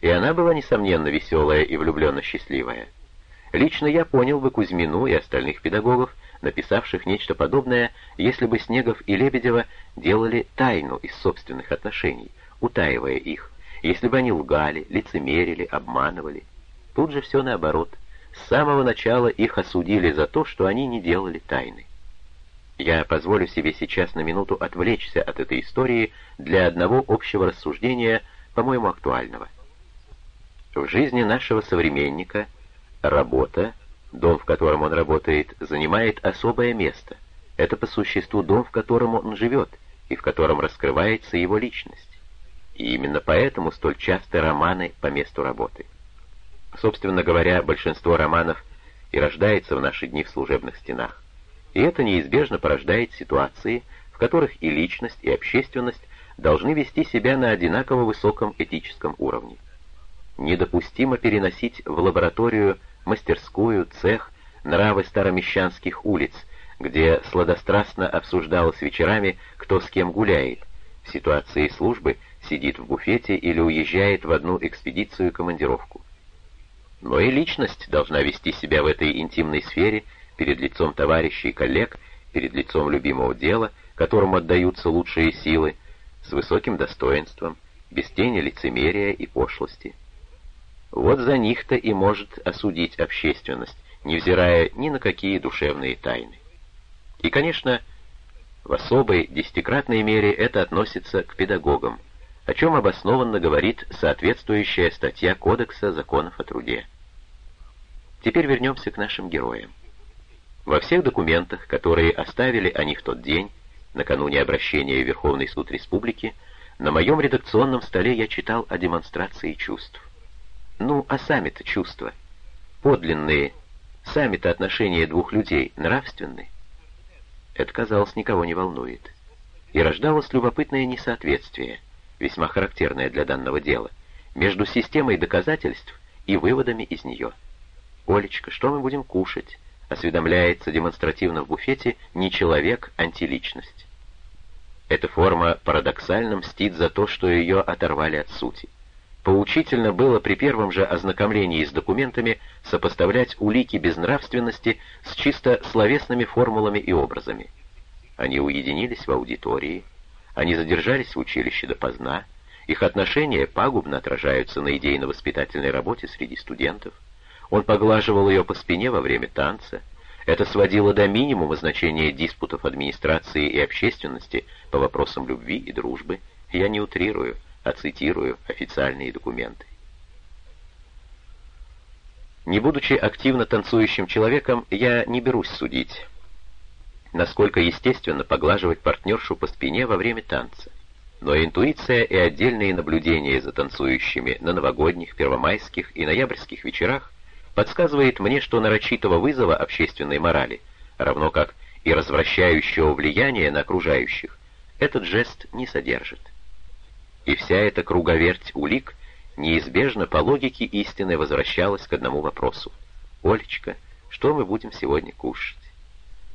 И она была, несомненно, веселая и влюбленно счастливая. Лично я понял бы Кузьмину и остальных педагогов, написавших нечто подобное, если бы Снегов и Лебедева делали тайну из собственных отношений, утаивая их, если бы они лгали, лицемерили, обманывали. Тут же все наоборот. С самого начала их осудили за то, что они не делали тайны. Я позволю себе сейчас на минуту отвлечься от этой истории для одного общего рассуждения, по-моему, актуального. В жизни нашего современника работа, дом, в котором он работает, занимает особое место. Это по существу дом, в котором он живет, и в котором раскрывается его личность. И именно поэтому столь часто романы по месту работы. Собственно говоря, большинство романов и рождается в наши дни в служебных стенах. И это неизбежно порождает ситуации, в которых и личность, и общественность должны вести себя на одинаково высоком этическом уровне. Недопустимо переносить в лабораторию, мастерскую, цех, нравы старомещанских улиц, где сладострастно обсуждалось вечерами, кто с кем гуляет, в ситуации службы сидит в буфете или уезжает в одну экспедицию командировку. Но и личность должна вести себя в этой интимной сфере перед лицом товарищей и коллег, перед лицом любимого дела, которому отдаются лучшие силы, с высоким достоинством, без тени лицемерия и пошлости. Вот за них-то и может осудить общественность, невзирая ни на какие душевные тайны. И, конечно, в особой десятикратной мере это относится к педагогам, о чем обоснованно говорит соответствующая статья Кодекса законов о труде. Теперь вернемся к нашим героям. Во всех документах, которые оставили они в тот день, накануне обращения в Верховный суд Республики, на моем редакционном столе я читал о демонстрации чувств. Ну, а сами-то чувства, подлинные, сами-то отношения двух людей нравственны, это, казалось, никого не волнует. И рождалось любопытное несоответствие, весьма характерное для данного дела, между системой доказательств и выводами из нее. «Олечка, что мы будем кушать?» осведомляется демонстративно в буфете не человек, антиличность. Эта форма парадоксально мстит за то, что ее оторвали от сути. Поучительно было при первом же ознакомлении с документами сопоставлять улики безнравственности с чисто словесными формулами и образами. Они уединились в аудитории, они задержались в училище допоздна, их отношения пагубно отражаются на идейно-воспитательной работе среди студентов. Он поглаживал ее по спине во время танца. Это сводило до минимума значение диспутов администрации и общественности по вопросам любви и дружбы. Я не утрирую а цитирую официальные документы. Не будучи активно танцующим человеком, я не берусь судить, насколько естественно поглаживать партнершу по спине во время танца. Но интуиция и отдельные наблюдения за танцующими на новогодних, первомайских и ноябрьских вечерах подсказывает мне, что нарочитого вызова общественной морали, равно как и развращающего влияния на окружающих, этот жест не содержит. И вся эта круговерть улик неизбежно по логике истины возвращалась к одному вопросу. «Олечка, что мы будем сегодня кушать?»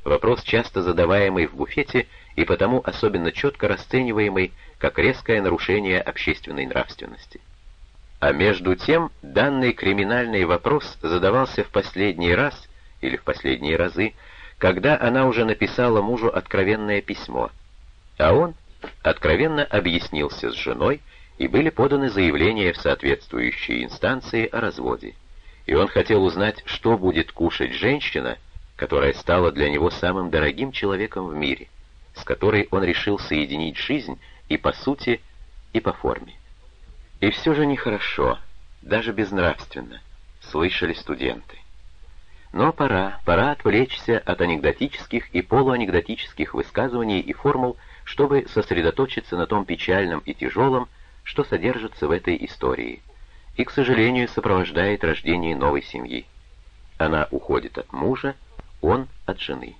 Вопрос, часто задаваемый в буфете и потому особенно четко расцениваемый как резкое нарушение общественной нравственности. А между тем, данный криминальный вопрос задавался в последний раз или в последние разы, когда она уже написала мужу откровенное письмо, а он откровенно объяснился с женой, и были поданы заявления в соответствующие инстанции о разводе. И он хотел узнать, что будет кушать женщина, которая стала для него самым дорогим человеком в мире, с которой он решил соединить жизнь и по сути, и по форме. И все же нехорошо, даже безнравственно, слышали студенты. Но пора, пора отвлечься от анекдотических и полуанекдотических высказываний и формул, чтобы сосредоточиться на том печальном и тяжелом, что содержится в этой истории, и, к сожалению, сопровождает рождение новой семьи. Она уходит от мужа, он от жены.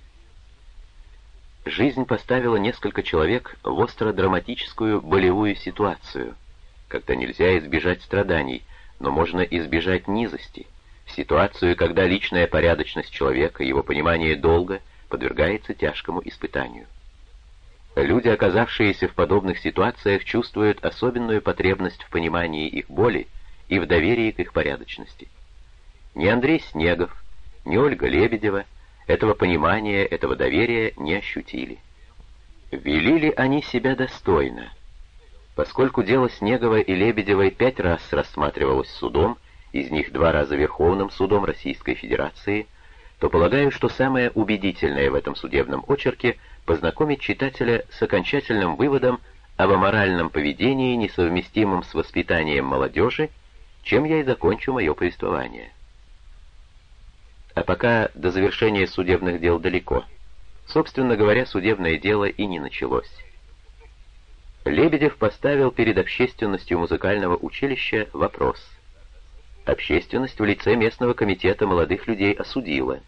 Жизнь поставила несколько человек в остро-драматическую болевую ситуацию, когда нельзя избежать страданий, но можно избежать низости, ситуацию, когда личная порядочность человека, его понимание долга подвергается тяжкому испытанию. Люди, оказавшиеся в подобных ситуациях, чувствуют особенную потребность в понимании их боли и в доверии к их порядочности. Ни Андрей Снегов, ни Ольга Лебедева этого понимания, этого доверия не ощутили. Вели ли они себя достойно? Поскольку дело Снегова и Лебедевой пять раз рассматривалось судом, из них два раза Верховным судом Российской Федерации, то полагаю, что самое убедительное в этом судебном очерке познакомить читателя с окончательным выводом об аморальном поведении, несовместимом с воспитанием молодежи, чем я и закончу мое повествование. А пока до завершения судебных дел далеко. Собственно говоря, судебное дело и не началось. Лебедев поставил перед общественностью музыкального училища вопрос. Общественность в лице местного комитета молодых людей осудила.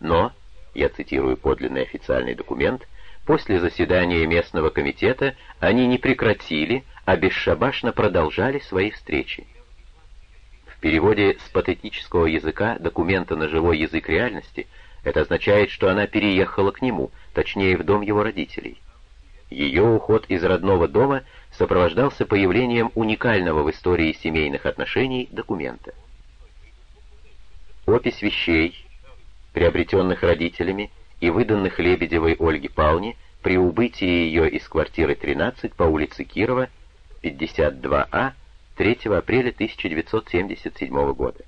Но я цитирую подлинный официальный документ, после заседания местного комитета они не прекратили, а бесшабашно продолжали свои встречи. В переводе с патетического языка документа на живой язык реальности это означает, что она переехала к нему, точнее в дом его родителей. Ее уход из родного дома сопровождался появлением уникального в истории семейных отношений документа. опись вещей, приобретенных родителями и выданных Лебедевой Ольге Павловне при убытии ее из квартиры 13 по улице Кирова, 52А, 3 апреля 1977 года.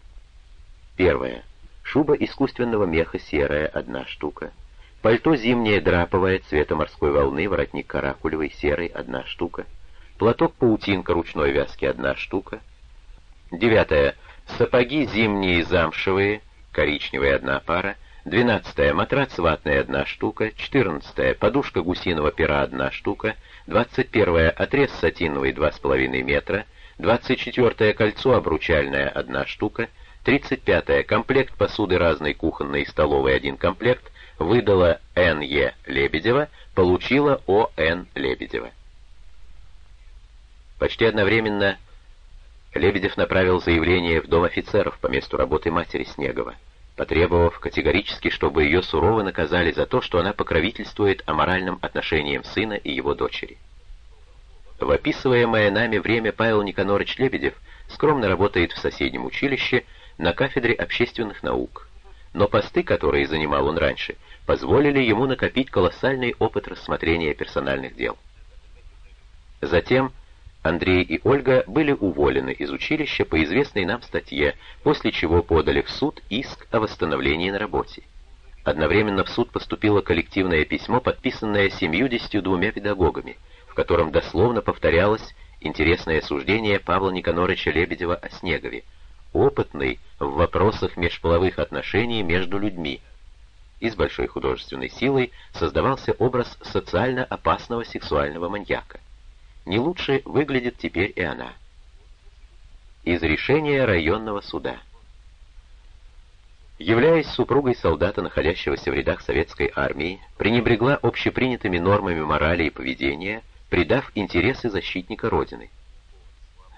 Первое. Шуба искусственного меха серая, одна штука. Пальто зимнее драповое, цвета морской волны, воротник каракулевый, серый, одна штука. Платок паутинка ручной вязки, одна штука. Девятое. Сапоги зимние замшевые, коричневые, одна пара. Двенадцатое. Матрац ватный, одна штука. Четырнадцатое. Подушка гусиного пера, одна штука. Двадцать первое. Отрез сатиновый, два с половиной метра. Двадцать четвертое. Кольцо обручальное, одна штука. Тридцать пятое. Комплект посуды разной кухонной и столовой, один комплект выдала Н.Е. Лебедева, получила О.Н. Лебедева. Почти одновременно Лебедев направил заявление в Дом офицеров по месту работы матери Снегова, потребовав категорически, чтобы ее сурово наказали за то, что она покровительствует аморальным отношениям сына и его дочери. В описываемое нами время Павел Никонорович Лебедев скромно работает в соседнем училище на кафедре общественных наук, но посты, которые занимал он раньше, позволили ему накопить колоссальный опыт рассмотрения персональных дел. Затем Андрей и Ольга были уволены из училища по известной нам статье, после чего подали в суд иск о восстановлении на работе. Одновременно в суд поступило коллективное письмо, подписанное 72 педагогами, в котором дословно повторялось интересное суждение Павла Никоноровича Лебедева о Снегове, опытный в вопросах межполовых отношений между людьми, и с большой художественной силой создавался образ социально опасного сексуального маньяка. Не лучше выглядит теперь и она. Из решения районного суда. Являясь супругой солдата, находящегося в рядах советской армии, пренебрегла общепринятыми нормами морали и поведения, предав интересы защитника Родины.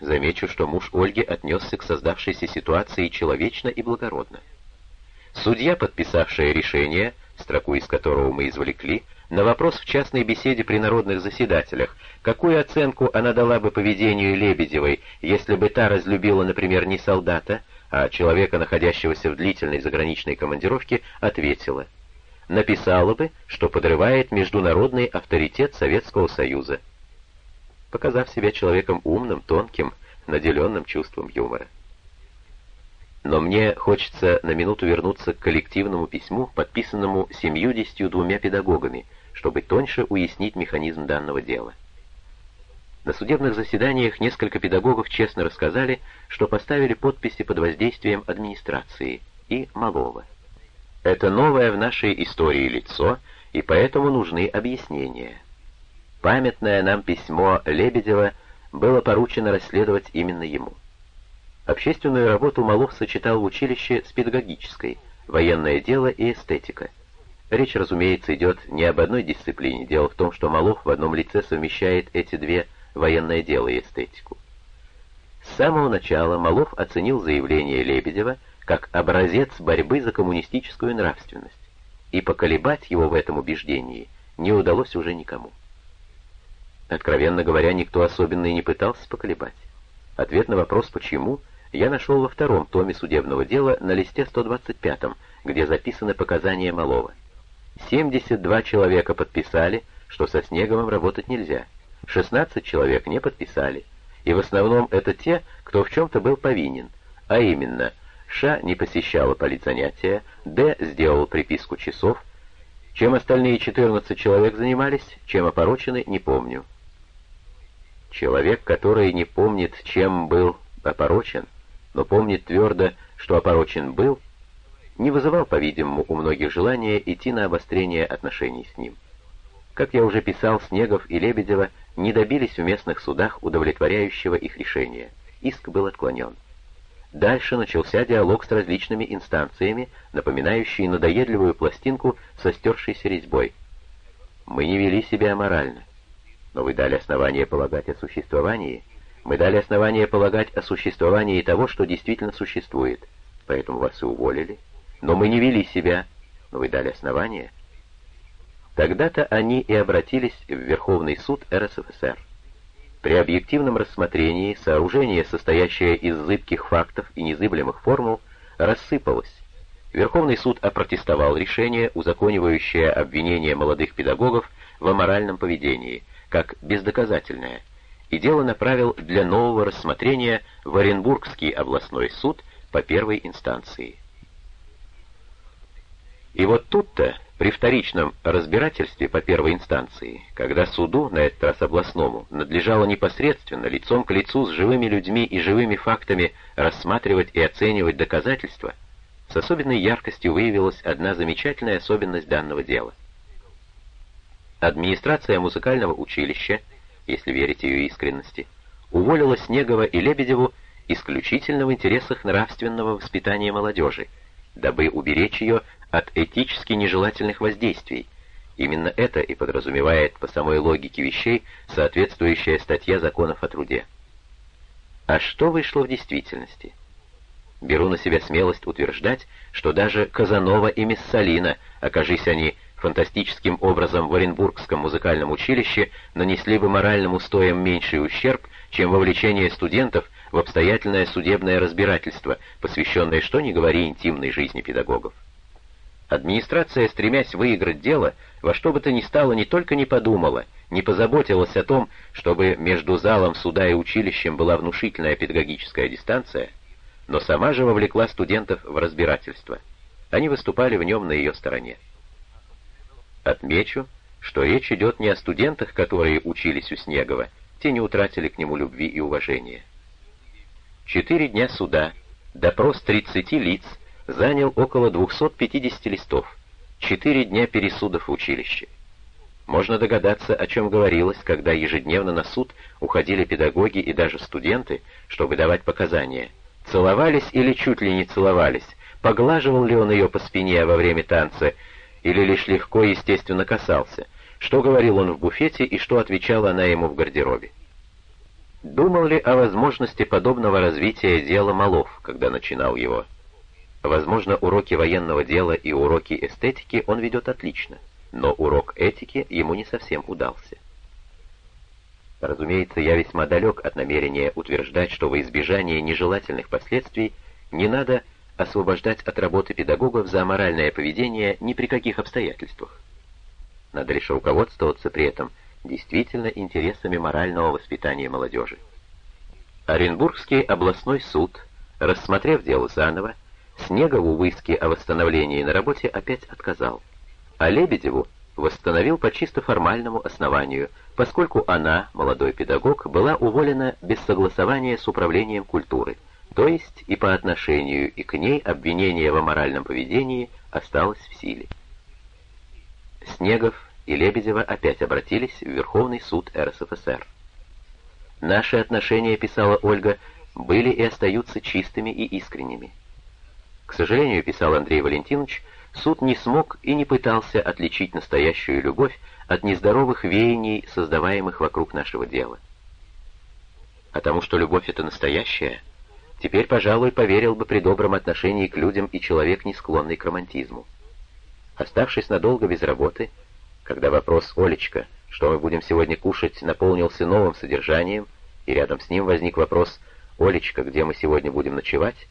Замечу, что муж Ольги отнесся к создавшейся ситуации человечно и благородно. Судья, подписавшая решение, строку из которого мы извлекли, на вопрос в частной беседе при народных заседателях, какую оценку она дала бы поведению Лебедевой, если бы та разлюбила, например, не солдата, а человека, находящегося в длительной заграничной командировке, ответила. Написала бы, что подрывает международный авторитет Советского Союза, показав себя человеком умным, тонким, наделенным чувством юмора. Но мне хочется на минуту вернуться к коллективному письму, подписанному семьюдесятью двумя педагогами, чтобы тоньше уяснить механизм данного дела. На судебных заседаниях несколько педагогов честно рассказали, что поставили подписи под воздействием администрации и малого. Это новое в нашей истории лицо, и поэтому нужны объяснения. Памятное нам письмо Лебедева было поручено расследовать именно ему. Общественную работу Малов сочетал в училище с педагогической, военное дело и эстетика. Речь, разумеется, идет не об одной дисциплине. Дело в том, что Малов в одном лице совмещает эти две военное дело и эстетику. С самого начала Малов оценил заявление Лебедева как образец борьбы за коммунистическую нравственность, и поколебать его в этом убеждении не удалось уже никому. Откровенно говоря, никто особенно и не пытался поколебать. Ответ на вопрос «почему» я нашел во втором томе судебного дела на листе 125, где записаны показания Малова. 72 человека подписали, что со Снеговым работать нельзя. 16 человек не подписали. И в основном это те, кто в чем-то был повинен. А именно, Ш не посещала политзанятия, Д сделал приписку часов. Чем остальные 14 человек занимались, чем опорочены, не помню. Человек, который не помнит, чем был опорочен, но помнит твердо, что опорочен был, не вызывал, по-видимому, у многих желания идти на обострение отношений с ним. Как я уже писал, Снегов и Лебедева не добились в местных судах удовлетворяющего их решения. Иск был отклонен. Дальше начался диалог с различными инстанциями, напоминающий надоедливую пластинку со стершейся резьбой. Мы не вели себя аморально, но вы дали основание полагать о существовании мы дали основание полагать о существовании того, что действительно существует, поэтому вас и уволили. Но мы не вели себя, но вы дали основание. Тогда-то они и обратились в Верховный суд РСФСР. При объективном рассмотрении сооружение, состоящее из зыбких фактов и незыблемых формул, рассыпалось, Верховный суд опротестовал решение, узаконивающее обвинение молодых педагогов в аморальном поведении, как бездоказательное, и дело направил для нового рассмотрения в Оренбургский областной суд по первой инстанции. И вот тут-то, при вторичном разбирательстве по первой инстанции, когда суду, на этот раз областному, надлежало непосредственно, лицом к лицу с живыми людьми и живыми фактами рассматривать и оценивать доказательства, с особенной яркостью выявилась одна замечательная особенность данного дела. Администрация музыкального училища, если верить ее искренности, уволила Снегова и Лебедеву исключительно в интересах нравственного воспитания молодежи, дабы уберечь ее от этически нежелательных воздействий. Именно это и подразумевает по самой логике вещей соответствующая статья законов о труде. А что вышло в действительности? Беру на себя смелость утверждать, что даже Казанова и Миссалина, окажись они фантастическим образом в Оренбургском музыкальном училище, нанесли бы моральным устоям меньший ущерб, чем вовлечение студентов в обстоятельное судебное разбирательство, посвященное, что ни говори, интимной жизни педагогов. Администрация, стремясь выиграть дело, во что бы то ни стало не только не подумала, не позаботилась о том, чтобы между залом суда и училищем была внушительная педагогическая дистанция, но сама же вовлекла студентов в разбирательство. Они выступали в нем на ее стороне. Отмечу, что речь идет не о студентах, которые учились у Снегова, те не утратили к нему любви и уважения. Четыре дня суда, допрос 30 лиц, занял около 250 листов, четыре дня пересудов в училище. Можно догадаться, о чем говорилось, когда ежедневно на суд уходили педагоги и даже студенты, чтобы давать показания – Целовались или чуть ли не целовались? Поглаживал ли он ее по спине во время танца, или лишь легко и естественно касался? Что говорил он в буфете и что отвечала она ему в гардеробе? Думал ли о возможности подобного развития дела Малов, когда начинал его? Возможно, уроки военного дела и уроки эстетики он ведет отлично, но урок этики ему не совсем удался. Разумеется, я весьма далек от намерения утверждать, что во избежание нежелательных последствий не надо освобождать от работы педагогов за аморальное поведение ни при каких обстоятельствах. Надо лишь руководствоваться при этом действительно интересами морального воспитания молодежи. Оренбургский областной суд, рассмотрев дело заново, Снегову в иске о восстановлении на работе опять отказал, а Лебедеву восстановил по чисто формальному основанию, поскольку она, молодой педагог, была уволена без согласования с управлением культуры, то есть и по отношению и к ней обвинение в аморальном поведении осталось в силе. Снегов и Лебедева опять обратились в Верховный суд РСФСР. «Наши отношения, — писала Ольга, — были и остаются чистыми и искренними. К сожалению, — писал Андрей Валентинович, — суд не смог и не пытался отличить настоящую любовь от нездоровых веяний, создаваемых вокруг нашего дела. А тому, что любовь — это настоящая, теперь, пожалуй, поверил бы при добром отношении к людям и человек, не склонный к романтизму. Оставшись надолго без работы, когда вопрос «Олечка, что мы будем сегодня кушать?» наполнился новым содержанием, и рядом с ним возник вопрос «Олечка, где мы сегодня будем ночевать?»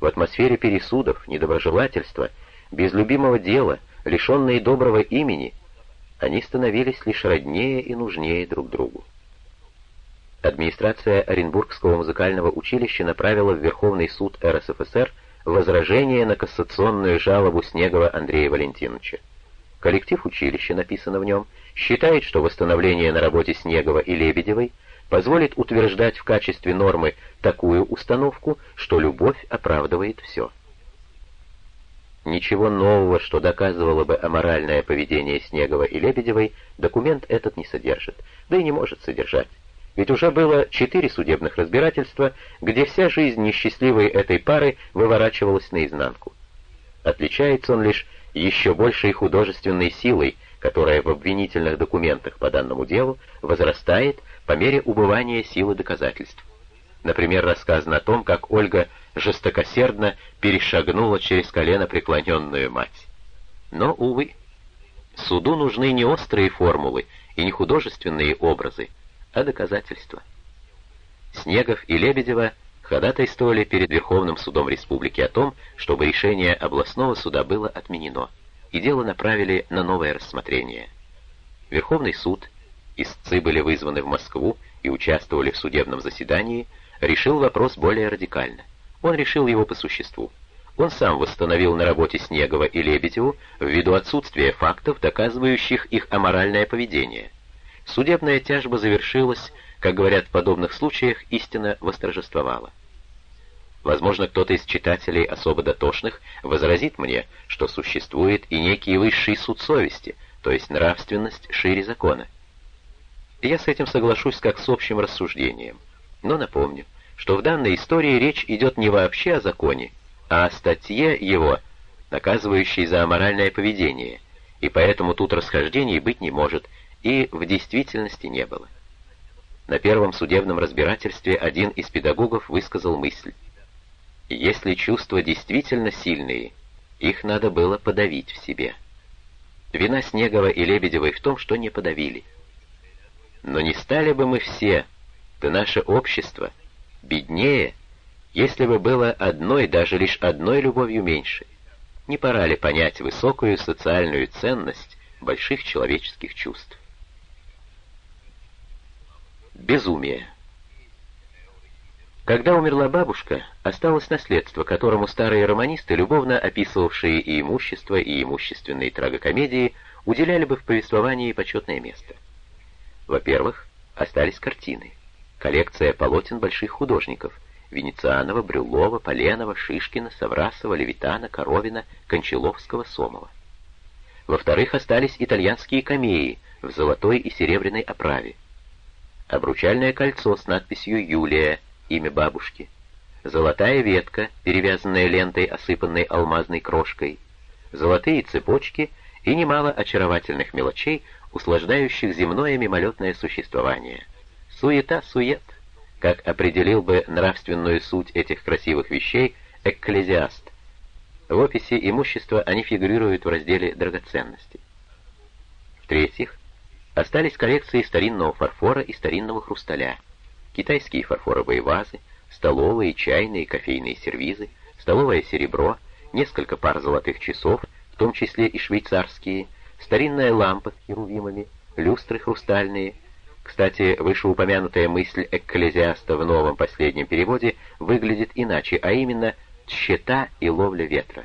в атмосфере пересудов, недоброжелательства — без любимого дела, лишенные доброго имени, они становились лишь роднее и нужнее друг другу. Администрация Оренбургского музыкального училища направила в Верховный суд РСФСР возражение на кассационную жалобу Снегова Андрея Валентиновича. Коллектив училища, написано в нем, считает, что восстановление на работе Снегова и Лебедевой позволит утверждать в качестве нормы такую установку, что любовь оправдывает все. Ничего нового, что доказывало бы аморальное поведение Снегова и Лебедевой, документ этот не содержит, да и не может содержать. Ведь уже было четыре судебных разбирательства, где вся жизнь несчастливой этой пары выворачивалась наизнанку. Отличается он лишь еще большей художественной силой, которая в обвинительных документах по данному делу возрастает по мере убывания силы доказательств. Например, рассказано о том, как Ольга жестокосердно перешагнула через колено преклоненную мать. Но, увы, суду нужны не острые формулы и не художественные образы, а доказательства. Снегов и Лебедева ходатайствовали перед Верховным судом республики о том, чтобы решение областного суда было отменено, и дело направили на новое рассмотрение. Верховный суд, истцы были вызваны в Москву и участвовали в судебном заседании, решил вопрос более радикально. Он решил его по существу. Он сам восстановил на работе Снегова и Лебедеву ввиду отсутствия фактов, доказывающих их аморальное поведение. Судебная тяжба завершилась, как говорят в подобных случаях, истина восторжествовала. Возможно, кто-то из читателей особо дотошных возразит мне, что существует и некий высший суд совести, то есть нравственность шире закона. Я с этим соглашусь как с общим рассуждением, но напомню, что в данной истории речь идет не вообще о законе, а о статье его, наказывающей за аморальное поведение, и поэтому тут расхождений быть не может, и в действительности не было. На первом судебном разбирательстве один из педагогов высказал мысль. Если чувства действительно сильные, их надо было подавить в себе. Вина Снегова и Лебедевой в том, что не подавили. Но не стали бы мы все, да наше общество, беднее, если бы было одной, даже лишь одной любовью меньше. Не пора ли понять высокую социальную ценность больших человеческих чувств? Безумие. Когда умерла бабушка, осталось наследство, которому старые романисты, любовно описывавшие и имущество, и имущественные трагокомедии, уделяли бы в повествовании почетное место. Во-первых, остались картины. Коллекция полотен больших художников — Венецианова, Брюлова, Поленова, Шишкина, Саврасова, Левитана, Коровина, Кончаловского, Сомова. Во-вторых, остались итальянские камеи в золотой и серебряной оправе. Обручальное кольцо с надписью «Юлия», имя бабушки. Золотая ветка, перевязанная лентой, осыпанной алмазной крошкой. Золотые цепочки и немало очаровательных мелочей, услаждающих земное мимолетное существование. Суета-сует, как определил бы нравственную суть этих красивых вещей экклезиаст. В описи имущества они фигурируют в разделе драгоценности. В-третьих, остались коллекции старинного фарфора и старинного хрусталя, китайские фарфоровые вазы, столовые, чайные, кофейные сервизы, столовое серебро, несколько пар золотых часов, в том числе и швейцарские, старинная лампа с херувимами, люстры хрустальные. Кстати, вышеупомянутая мысль экклезиаста в новом последнем переводе выглядит иначе, а именно «тщета и ловля ветра».